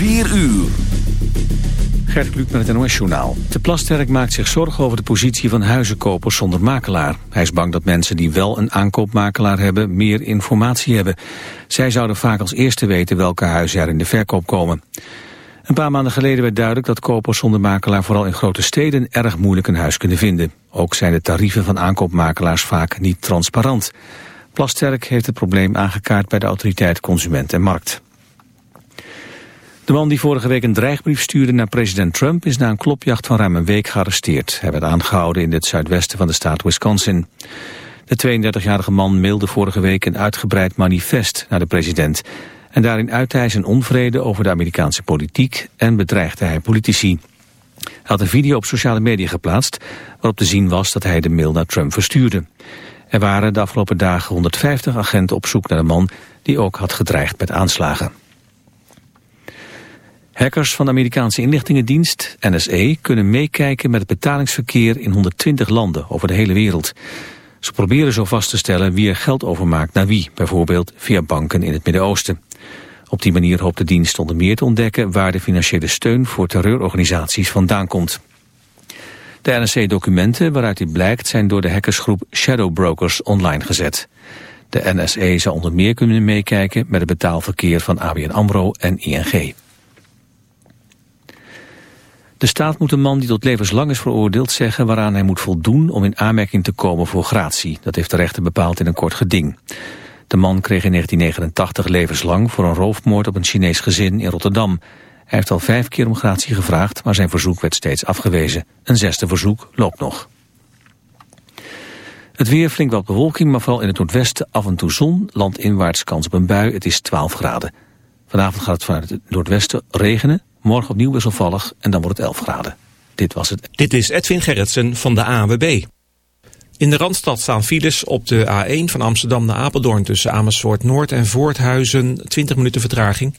4 uur. Gert Kluk met het NOS-journaal. De Plasterk maakt zich zorgen over de positie van huizenkopers zonder makelaar. Hij is bang dat mensen die wel een aankoopmakelaar hebben meer informatie hebben. Zij zouden vaak als eerste weten welke huizen er in de verkoop komen. Een paar maanden geleden werd duidelijk dat kopers zonder makelaar vooral in grote steden erg moeilijk een huis kunnen vinden. Ook zijn de tarieven van aankoopmakelaars vaak niet transparant. Plasterk heeft het probleem aangekaart bij de autoriteit Consument en Markt. De man die vorige week een dreigbrief stuurde naar president Trump is na een klopjacht van ruim een week gearresteerd. Hij werd aangehouden in het zuidwesten van de staat Wisconsin. De 32-jarige man mailde vorige week een uitgebreid manifest naar de president. En daarin uitte hij zijn onvrede over de Amerikaanse politiek en bedreigde hij politici. Hij had een video op sociale media geplaatst waarop te zien was dat hij de mail naar Trump verstuurde. Er waren de afgelopen dagen 150 agenten op zoek naar de man die ook had gedreigd met aanslagen. Hackers van de Amerikaanse inlichtingendienst, NSA, kunnen meekijken met het betalingsverkeer in 120 landen over de hele wereld. Ze proberen zo vast te stellen wie er geld overmaakt naar wie, bijvoorbeeld via banken in het Midden-Oosten. Op die manier hoopt de dienst onder meer te ontdekken waar de financiële steun voor terreurorganisaties vandaan komt. De NSA-documenten waaruit dit blijkt zijn door de hackersgroep Shadow Brokers online gezet. De NSA zou onder meer kunnen meekijken met het betaalverkeer van ABN AMRO en ING. De staat moet een man die tot levenslang is veroordeeld zeggen waaraan hij moet voldoen om in aanmerking te komen voor gratie. Dat heeft de rechter bepaald in een kort geding. De man kreeg in 1989 levenslang voor een roofmoord op een Chinees gezin in Rotterdam. Hij heeft al vijf keer om gratie gevraagd, maar zijn verzoek werd steeds afgewezen. Een zesde verzoek loopt nog. Het weer flink wat bewolking, maar vooral in het noordwesten af en toe zon. Landinwaarts kans op een bui, het is 12 graden. Vanavond gaat het vanuit het noordwesten regenen. Morgen opnieuw wisselvallig en dan wordt het 11 graden. Dit was het. Dit is Edwin Gerritsen van de ANWB. In de Randstad staan files op de A1 van Amsterdam naar Apeldoorn... tussen Amersfoort Noord en Voorthuizen, 20 minuten vertraging.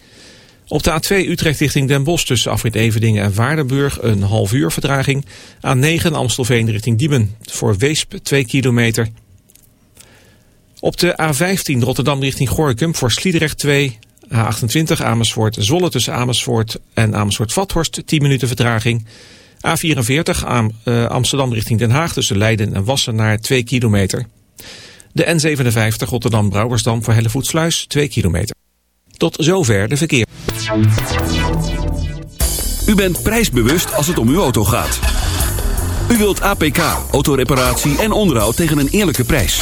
Op de A2 Utrecht richting Den Bosch tussen Afrit Evedingen en Waardenburg... een half uur vertraging. A9 Amstelveen richting Diemen voor Weesp 2 kilometer. Op de A15 Rotterdam richting Gorkum voor Sliedrecht 2... A28 Amersfoort Zolle tussen Amersfoort en Amersfoort-Vathorst 10 minuten vertraging. A44 Am uh, Amsterdam richting Den Haag tussen Leiden en Wassenaar 2 kilometer. De N57 Rotterdam-Brouwersdam voor Hellevoetsluis 2 kilometer. Tot zover de verkeer. U bent prijsbewust als het om uw auto gaat. U wilt APK, autoreparatie en onderhoud tegen een eerlijke prijs.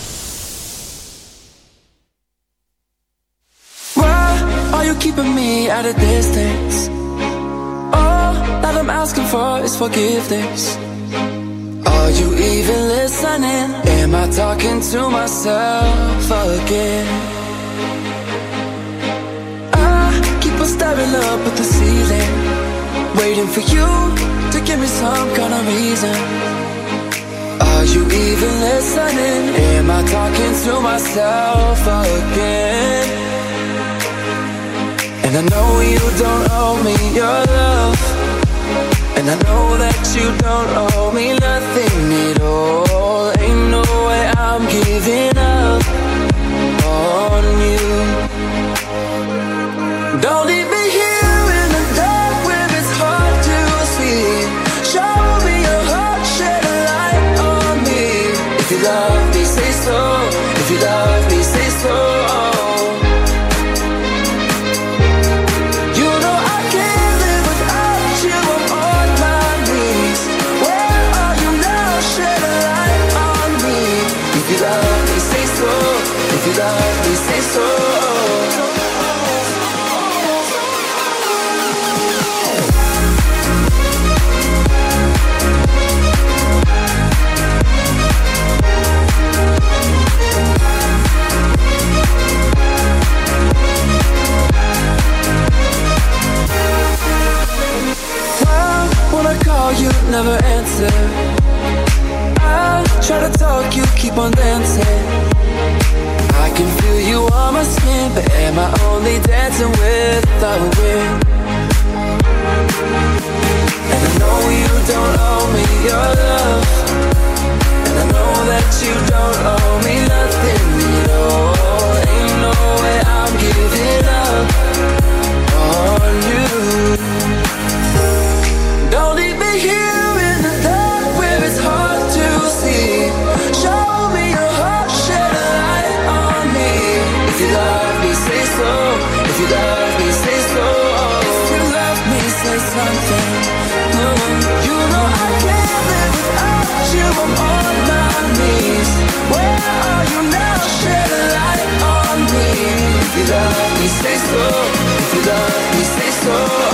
Keeping me at a distance? All that I'm asking for is forgiveness. Are you even listening? Am I talking to myself again? I keep on staring up at the ceiling, waiting for you to give me some kind of reason. Are you even listening? Am I talking to myself again? And I know you don't owe me your love. And I know that you don't owe me nothing at all. Ain't no way I'm giving up you dancing. I can feel you on my skin, but am I only dancing with the wind? And I know you don't owe me your love, and I know that you don't owe me nothing at all. Ain't no way I'm giving up If you love me, say so. If you love me, say so.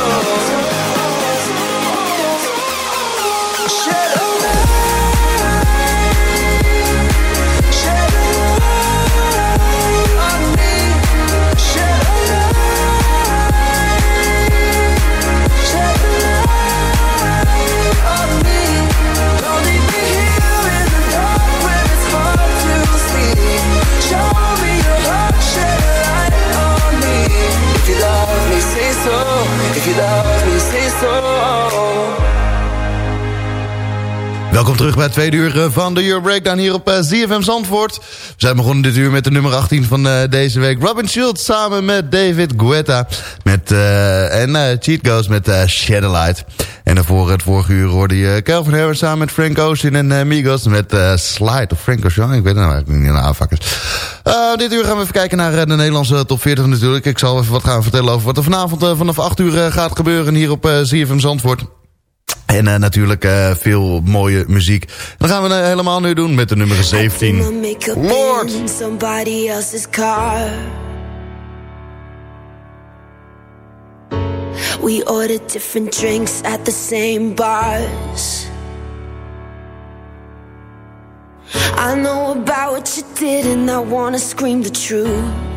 Welkom terug bij het tweede uur eh, van de Euro Breakdown hier op eh, ZFM Zandvoort. We zijn begonnen dit uur met de nummer 18 van eh, deze week. Robin Schultz samen met David Guetta met, en eh, Cheat Ghost met uh, Shadowlight. En daarvoor het vorige uur hoorde je Calvin Harris samen met Frank Ocean en Migos met Slide of Frank Ocean. Ik weet het nou eigenlijk niet, nou. Eh, dit uur gaan we even kijken naar de Nederlandse top 40 natuurlijk. Ik zal even wat gaan vertellen over wat er vanavond vanaf 8 uur gaat gebeuren hier op ZFM Zandvoort. En eh, natuurlijk eh, veel mooie muziek. Dat gaan we eh, helemaal nu doen met de nummer 17. Lord! somebody else's car. We ordered different drinks at the same bars. I know about what you did, and I wanna scream the truth.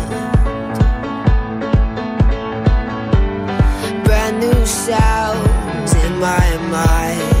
New sounds in my mind.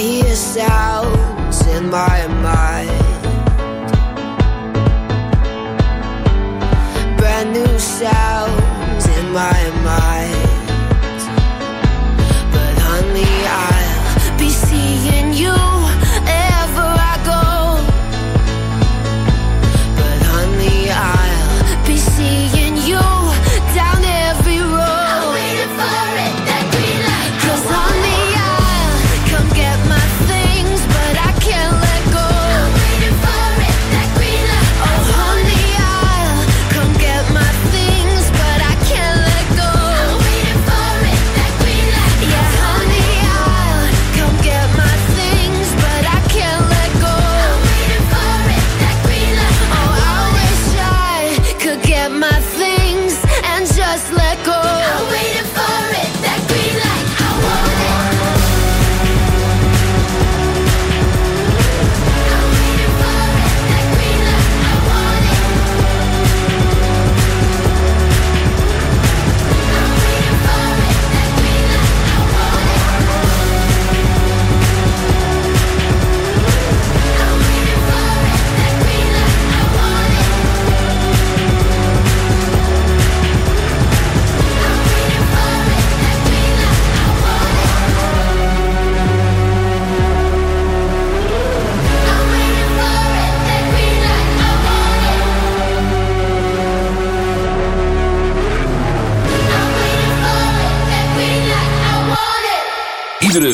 Hear sounds in my mind. Brand new sounds in my mind.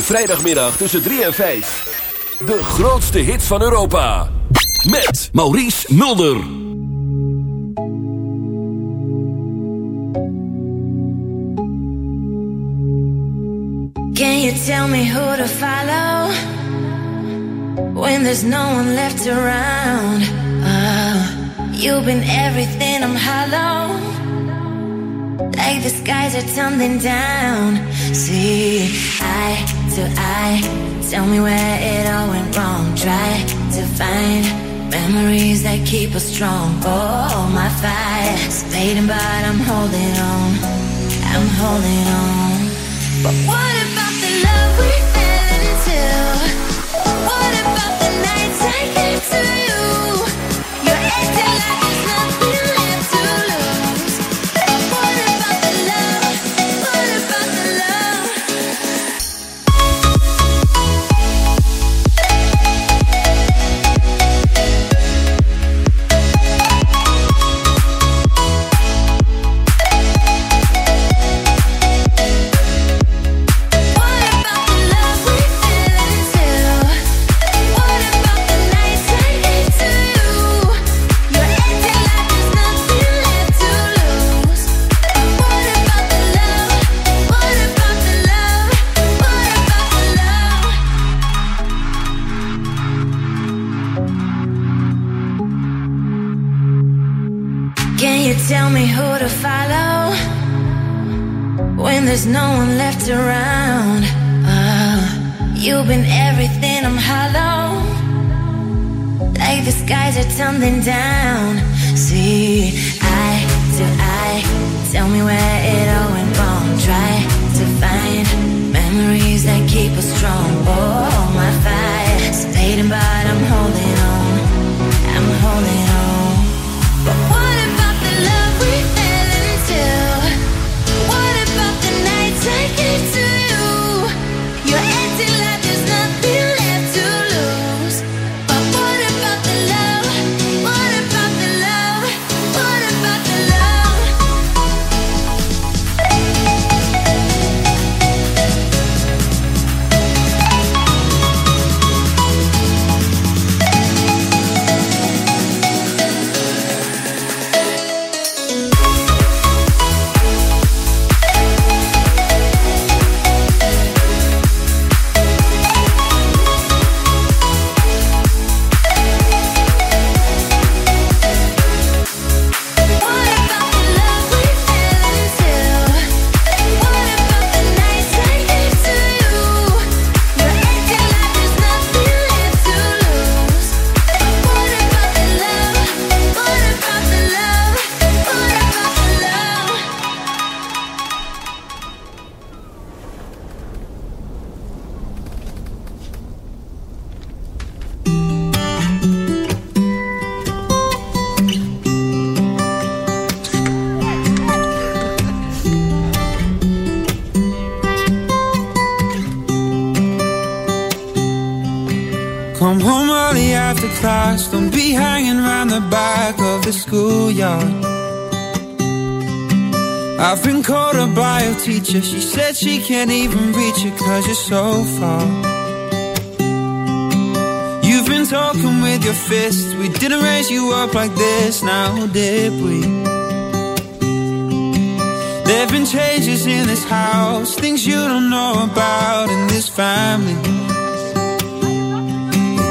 Vrijdagmiddag tussen 3 en 5. De grootste hits van Europa. Met Maurice Mulder. Can you tell me who to follow when there's no one left around? Oh, you've been everything, I'm hollow. Like the skies are tumbling down. See, eye to I tell me where it all went wrong. Try to find memories that keep us strong. Oh, my fire's fading, but I'm holding on. I'm holding on. But what about the love we fell into? What about the nights I gave to you? Can you tell me who to follow? when there's no one left around. Oh, you've been everything, I'm hollow. Like the skies are tumbling down. See, eye to eye, tell me where it all went wrong. Try to find memories that keep us strong. Oh, my fire's fading, but I'm holding on. I'm holding Come home early after class. Don't be hanging around the back of the schoolyard. I've been called a teacher. She said she can't even reach you cause you're so far. You've been talking with your fists. We didn't raise you up like this, now did we? There've been changes in this house, things you don't know about in this family.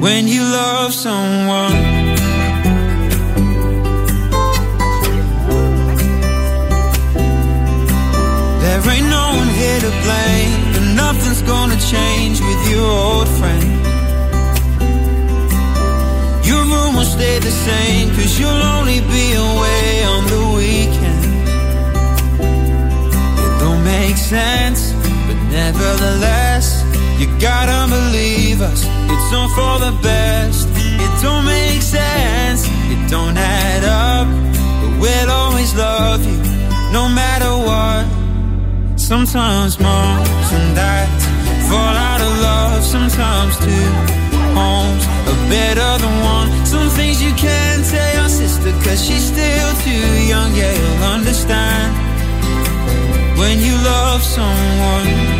when you love someone. There ain't no one here to blame, and nothing's gonna change with your old friend. Your room will stay the same, cause you'll only be away on the weekend. It don't make sense, but nevertheless, You gotta believe us, it's all for the best. It don't make sense, it don't add up. But we'll always love you, no matter what. Sometimes moms and dads fall out of love, sometimes two homes are better than one. Some things you can't tell your sister, cause she's still too young. Yeah, you'll understand when you love someone.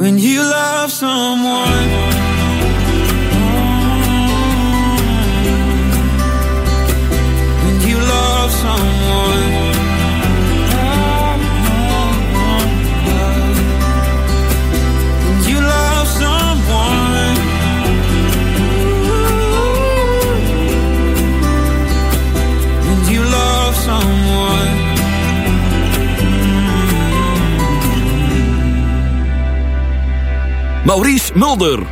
when you love someone. When you love someone. Maurice Mulder.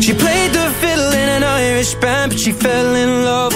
She played the fiddle in an Irish band, but she fell in love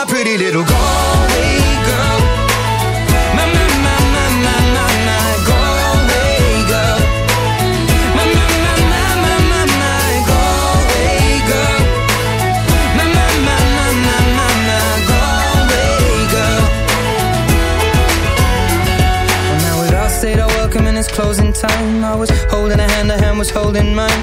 my pretty little Galway girl. My, my, my, my, my, my, my Galway girl. My, my, my, my, my, my, my Galway girl. My, my, my, my, my, my, my Galway girl. Well, now we'd all said our welcome and it's closing time. I was holding a hand, her hand was holding mine.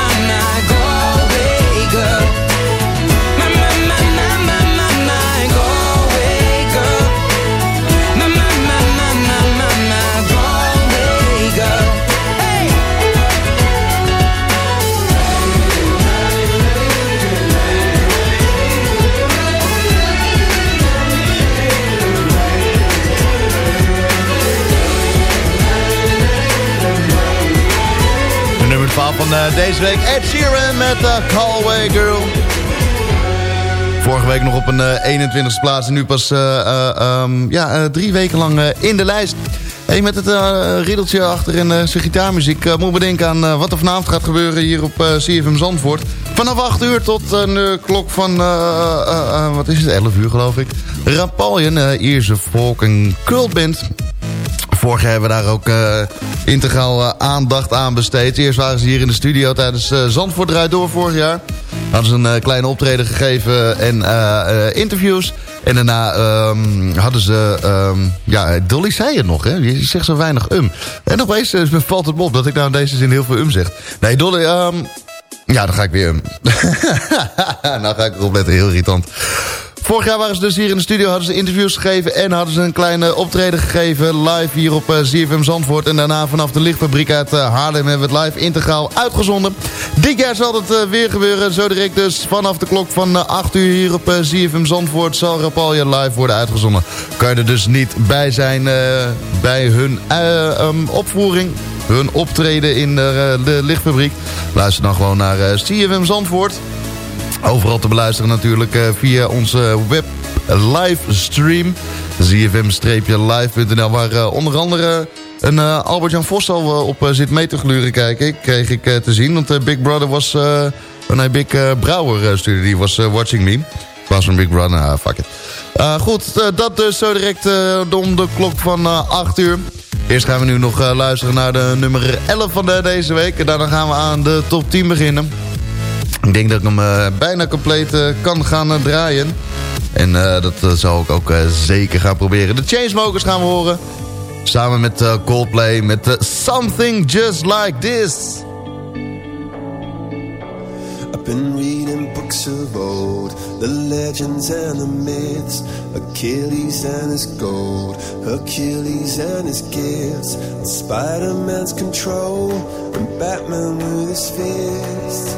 deze week. Ed Sheeran met uh, Galway Girl. Vorige week nog op een eh 21ste plaats. En nu pas eh, eh, ehm, ja, eh, drie weken lang eh, in de lijst. Hey, met het eh, riddeltje achter en eh, zijn gitaarmuziek... eh, moet bedenken aan eh, wat er vanavond gaat gebeuren hier op eh, CFM Zandvoort. Vanaf 8 uur tot een eh, klok van... eh, eh, eh, wat is het? 11 uur geloof ik. Rapaljen, uh, Ierse folk en cultband Vorig jaar hebben we daar ook eh, integraal eh, aandacht aan besteed. Eerst waren ze hier in de studio tijdens uh, Zandvoort Door vorig jaar. Hadden ze een kleine optreden gegeven en interviews. En daarna ehm, hadden ze... ehm, ja, Dolly zei het nog, hè. Je zegt zo weinig um. En opeens valt het op dat ik nou in deze zin heel veel um zeg. Nee, Dolly... ehm, ja, dan ga ik weer um. nou ga ik erop letten, heel irritant. Vorig jaar waren ze dus hier in de studio, hadden ze interviews gegeven... en hadden ze een kleine optreden gegeven live hier op ZFM Zandvoort. En daarna vanaf de lichtfabriek uit uh, Haarlem hebben we het live integraal uitgezonden. Dit jaar zal het uh, weer gebeuren, zo direct dus vanaf de klok van 8 uur hier op ZFM Zandvoort... zal Rapalje live worden uitgezonden. Kan je er dus niet bij zijn bij hun um, opvoering hun optreden in de, de lichtfabriek. Luister dan gewoon naar CFM Zandvoort. Overal te beluisteren natuurlijk uh, via onze web livestream. zfm-live.nl waar uh, onder andere een uh, Albert-Jan Vos al op zit mee te gluren kijken. Kreeg ik te zien, want Big Brother was... nee, Big Brouwer stuurde die, was watching me. Was van Big Brother, ah, fuck it. goed, dat dus zo direct om de klok van 8 uur. Eerst gaan we nu nog uh, luisteren naar de nummer 11 van de, deze week. En daarna gaan we aan de top 10 beginnen. Ik denk dat ik hem uh, bijna compleet uh, kan gaan draaien. En dat zal ik ook zeker gaan proberen. De Chainsmokers gaan we horen. Samen met Coldplay met Something Just Like This. I've been reading books of old, the legends and the myths, Achilles and his gold, Hercules and his gifts, Spider-Man's control, and Batman with his fist.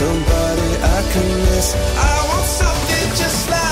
somebody I can miss. I want something just like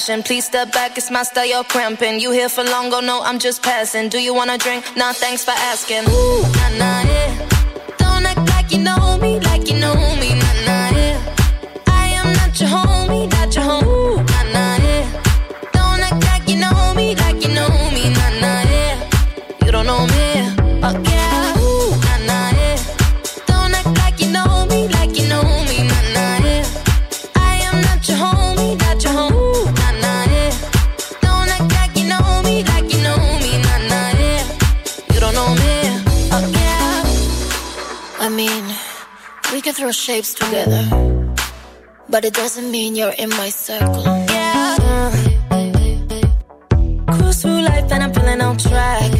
Please step back, it's my style, you're cramping. You here for long, oh no, I'm just passing. Do you wanna drink? Nah, thanks for asking. Ooh, nah, nah, we shapes together, but it doesn't mean you're in my circle. Yeah. Cruise through life and I'm feeling on track.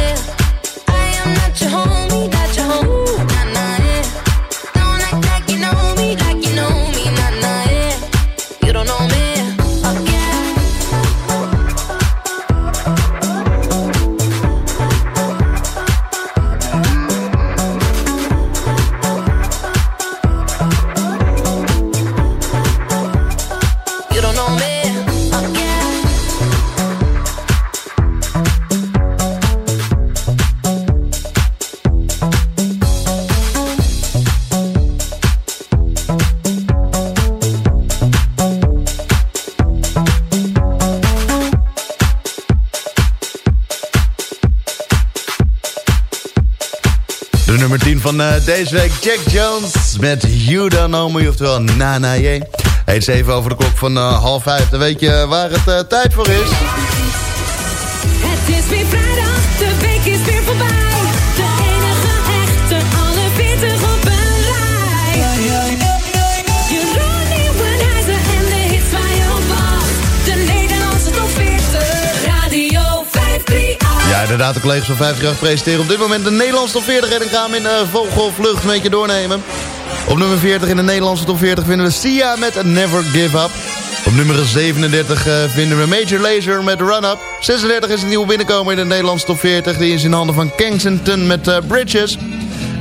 Deze week, Jack Jones met You Don't Know Me, oftewel Nana J. Hey, even over de klok van eh, half vijf. Dan weet je waar het eh, tijd voor is. Ja, inderdaad, de collega's van 50 presenteren op dit moment de Nederlandse top 40. En ik ga hem in uh, vogelvlucht een beetje doornemen. Op nummer 40 in de Nederlandse top 40 vinden we Sia met Never Give Up. Op nummer 37 eh, vinden we Major Lazer met Run Up. 36 is het nieuwe binnenkomen in de Nederlandse top 40. Die is in handen van Kensington met eh, Bridges.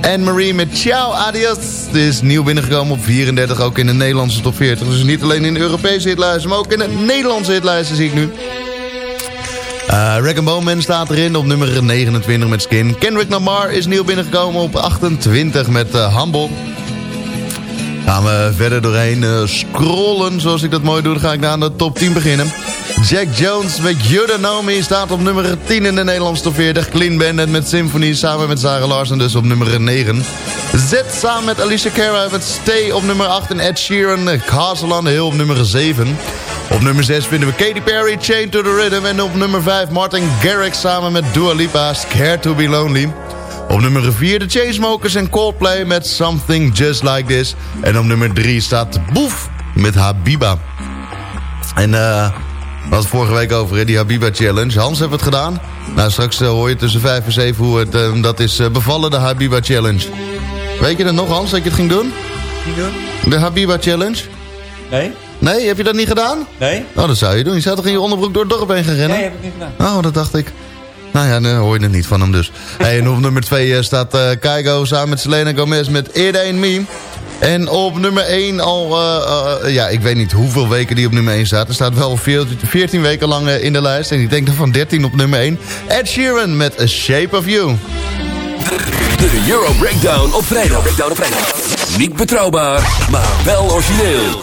En Marie met Ciao Adios. Die is nieuw binnengekomen op 34, ook in de Nederlandse top 40. Dus niet alleen in de Europese hitlijsten, maar ook in de Nederlandse hitlijsten zie ik nu. Uh, Rack Bowman staat erin op nummer 29 met Skin. Kendrick Lamar is nieuw binnengekomen op 28 met uh, Humble. Gaan we verder doorheen uh, scrollen, zoals ik dat mooi doe. Dan ga ik naar de top 10 beginnen. Jack Jones met You Don't Know Me staat op nummer 10 in de Nederlandse top 40. Clean Bandit met Symphony samen met Sarah Larsen dus op nummer 9. Z samen met Alicia Cara met Stay op nummer 8. En Ed Sheeran, Castle on the Hill op nummer 7. Op nummer 6 vinden we Katy Perry, Chain to the Rhythm. En op nummer 5 Martin Garrix samen met Dua Lipa, Scared to be Lonely. Op nummer 4 de Chainsmokers en Coldplay met Something Just Like This. En op nummer 3 staat Boef met Habiba. En eh... hadden het vorige week over, die Habiba Challenge. Hans heeft het gedaan. Nou, straks eh, hoor je tussen 5 en 7 hoe het, eh, dat is eh, bevallen, de Habiba Challenge. Weet je dat nog, Hans, dat je het ging doen? Doen? De Habiba Challenge? Nee? Nee, heb je dat niet gedaan? Nee? Oh, dat zou je doen. Je zou toch in je onderbroek door het dorp heen gaan rennen? Nee, heb ik niet gedaan. Oh, dat dacht ik. Nou ja, dan hoor je het niet van hem dus. hey, en op nummer 2 staat Keigo samen met Selena Gomez met It Ain't Me. En op nummer 1 al, eh, eh, ja, ik weet niet hoeveel weken die op nummer 1 staat. Er staat wel 14 weken lang eh, in de lijst. En ik denk dan van 13 op nummer 1. Ed Sheeran met A Shape of You. De Euro Breakdown op vrijdag. Breakdown op vrijdag. Niet betrouwbaar, maar wel origineel.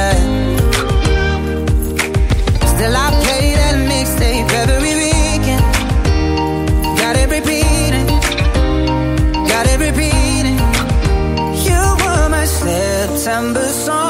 September song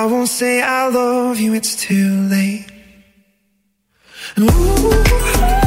I won't say I love you, it's too late. Ooh,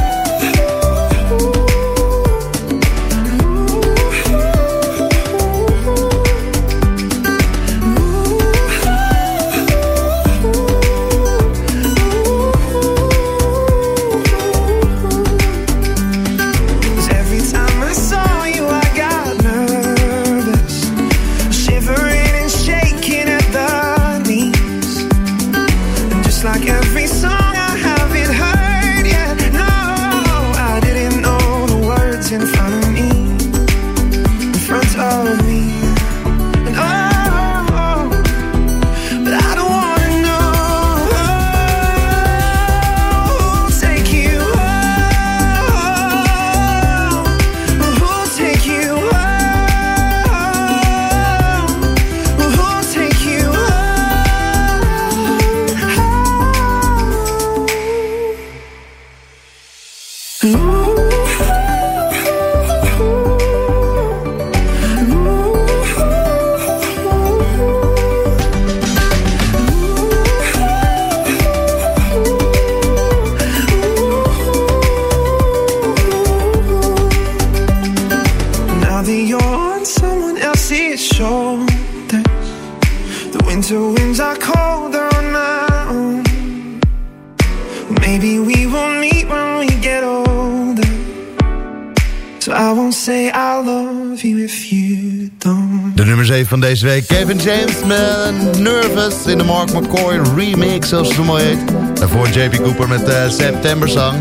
van deze week. Kevin James met Nervous in de Mark McCoy remix, zoals het zo mooi heet. Daarvoor JP Cooper met eh, September Song.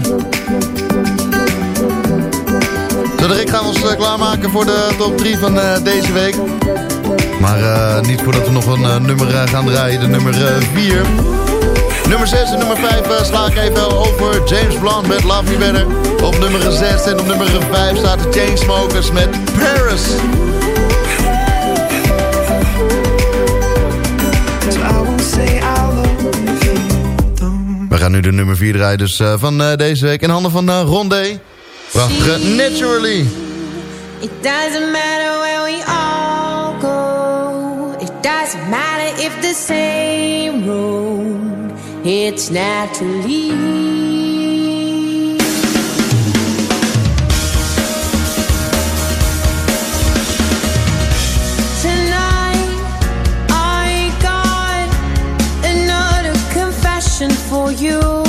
Zo direct gaan we ons eh, klaarmaken voor de top 3 van eh, deze week. Maar eh, niet voordat we nog een nummer gaan draaien, de nummer 4. Nummer 6 en nummer 5 uh, sla ik even over. James Blunt met Love Me Better. Op nummer 6 en op nummer 5 staat de Chainsmokers met Paris. We gaan nu de nummer 4 draaien dus eh, van eh, deze week. In handen van uh, Rondé. Prachtige Naturally. It doesn't matter where we all go. It doesn't matter if the same road. It's naturally. You.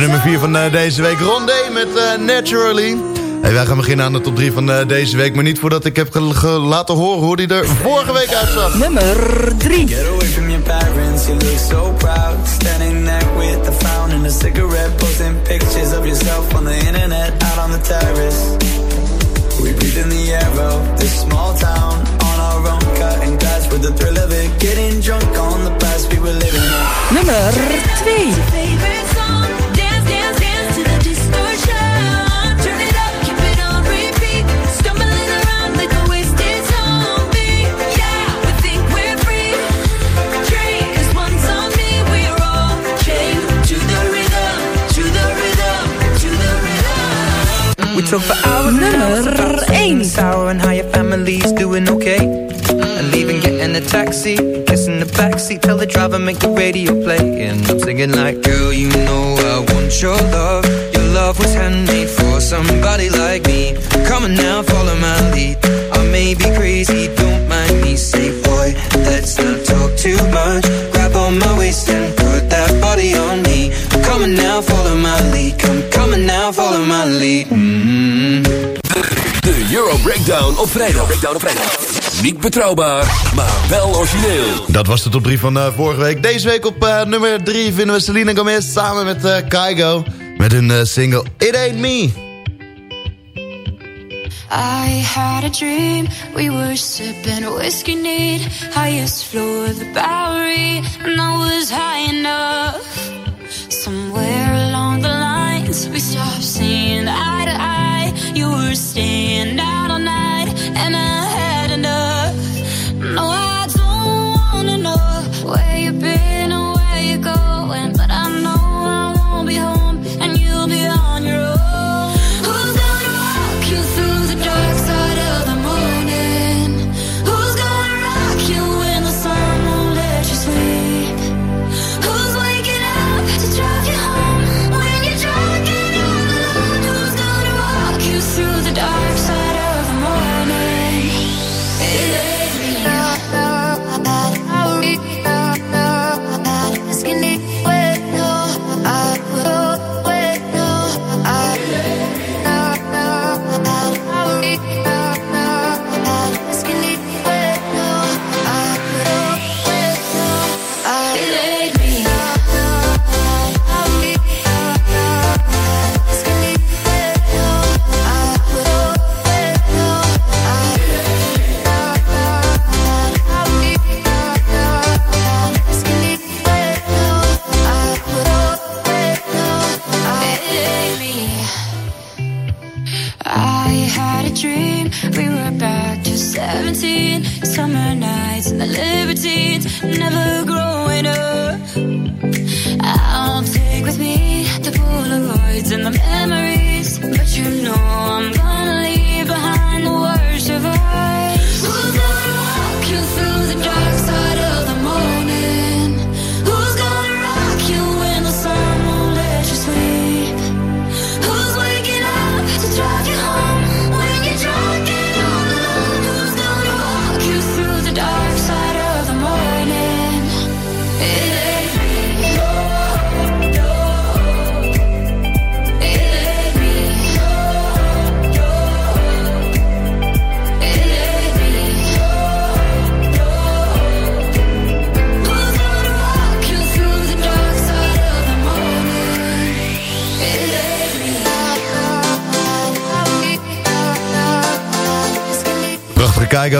Nummer 4 van eh, deze week, Rondé met eh, Naturally. Hey, wij gaan beginnen aan de top 3 van eh, deze week. Maar niet voordat ik heb laten horen hoe die er vorige week uitzag. Nummer 3. Get away from your parents, you look so proud. Standing there with a frown and a cigarette, posting pictures of yourself on the internet, out on the terrace. We breathe in the air of this small town, on our own, cutting glass with the thrill of it, getting drunk on the past we were living in. Nummer 2. Talk for hours and hours Nummer about sweet and één. sour and how your family's doing okay. And leaving, getting a taxi, kissing the backseat, tell the driver make the radio play. And I'm singing like, girl, you know I want your love. Your love was handmade for somebody like me. Come on now, follow my lead. I may be crazy, don't mind me. Say, boy, let's not talk too much. Grab on my waist and put that body on me. Come on now, follow my lead. Come on now, follow my lead. Mm-hmm. De Euro Breakdown op vrijdag. Breakdown op vrijdag. Niet betrouwbaar, maar wel origineel. Dat was de top 3 van eh, vorige week. Deze week op eh, nummer 3 vinden we Selena Gomez samen met eh Kygo. Met hun single It Ain't Me. I had a dream, we were sipping whiskey neat, highest floor of the Bowery, and I was high enough.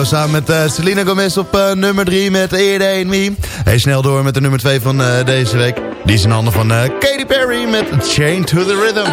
Samen met eh, Selena Gomez op eh, nummer 3 met It Ain't Me. Snel door met de nummer 2 van eh, deze week. Die is in handen van Katy Perry met Chain to the Rhythm.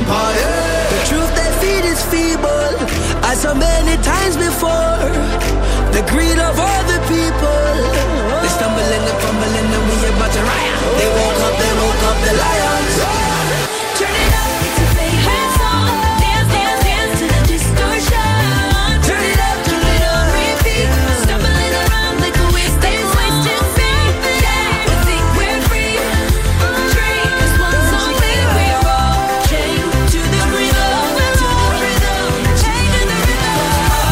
Empire. The truth they feed is feeble, as so many times before. The greed of all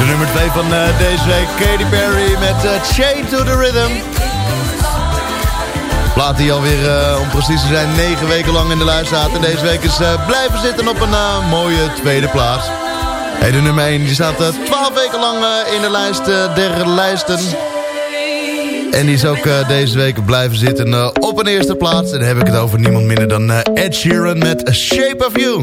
nummer 2 van eh, deze week, Katy Perry met eh, Chain to the Rhythm. Plaat die alweer, eh, om precies te zijn, 9 weken lang in de lijst staat. En deze week is blijven zitten op een mooie tweede plaats. Hey, de nummer 1 die staat eh, 12 weken lang in de lijst der lijsten. En die is ook deze week blijven zitten op een eerste plaats. En dan heb ik het over niemand minder dan eh, Ed Sheeran met Shape of You.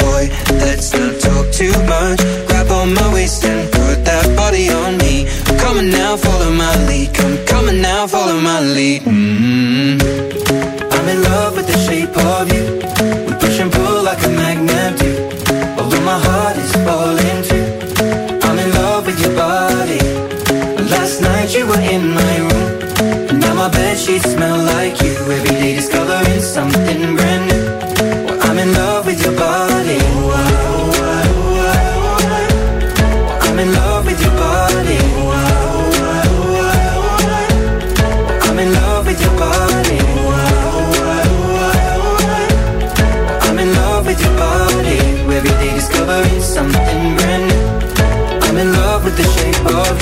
too much. Grab on my waist and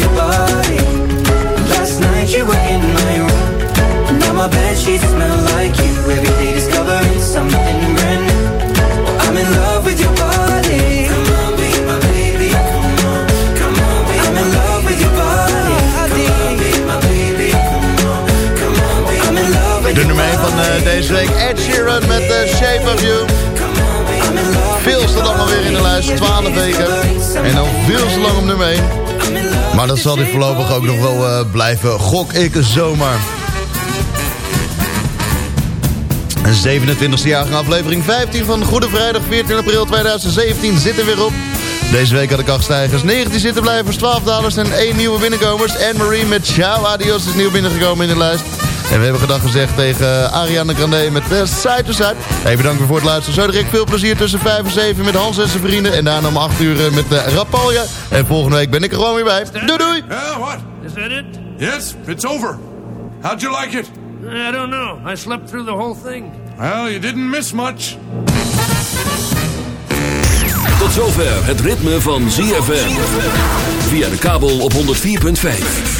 Your body. Last night you were in my room. Now my bed sheets smell like you. Every day discovering something brand new. Well, I'm in love with your body. Come on, be my baby. Come on, come on, be I'm in love with your body. Come on, be my baby. Come on, come on, be I'm in love with De nummer 1 van eh, deze week, Ed Sheeran met The Shape of You. Veel te lang alweer in de lijst, 12 weken. En dan veel te lang op nummer 1. Maar dat zal hij voorlopig ook nog wel eh, blijven, gok ik zomaar. Een 27e jaargang aflevering 15 van Goede Vrijdag 14 april 2017 zit er weer op. Deze week had ik 8 stijgers, 19 zittenblijvers, 12 dalers en 1 nieuwe binnenkomers. Anne-Marie met Ciao Adios is nieuw binnengekomen in de lijst. En we hebben gedag gezegd tegen Ariana Grande met uh, Side to Side. Hey, bedankt weer voor het luisteren. Zo direct veel plezier tussen 5 en 7 met Hans en zijn vrienden. En daarna om 8 uur eh, met uh, Rapalja. En volgende week ben ik er gewoon weer bij. Doei doei! Yeah, what? Is that it? Yes, it's over. How'd you like it? I don't know. I slept through the whole thing. Well, you didn't miss much. Tot zover het ritme van ZFM. Via de kabel op 104.5.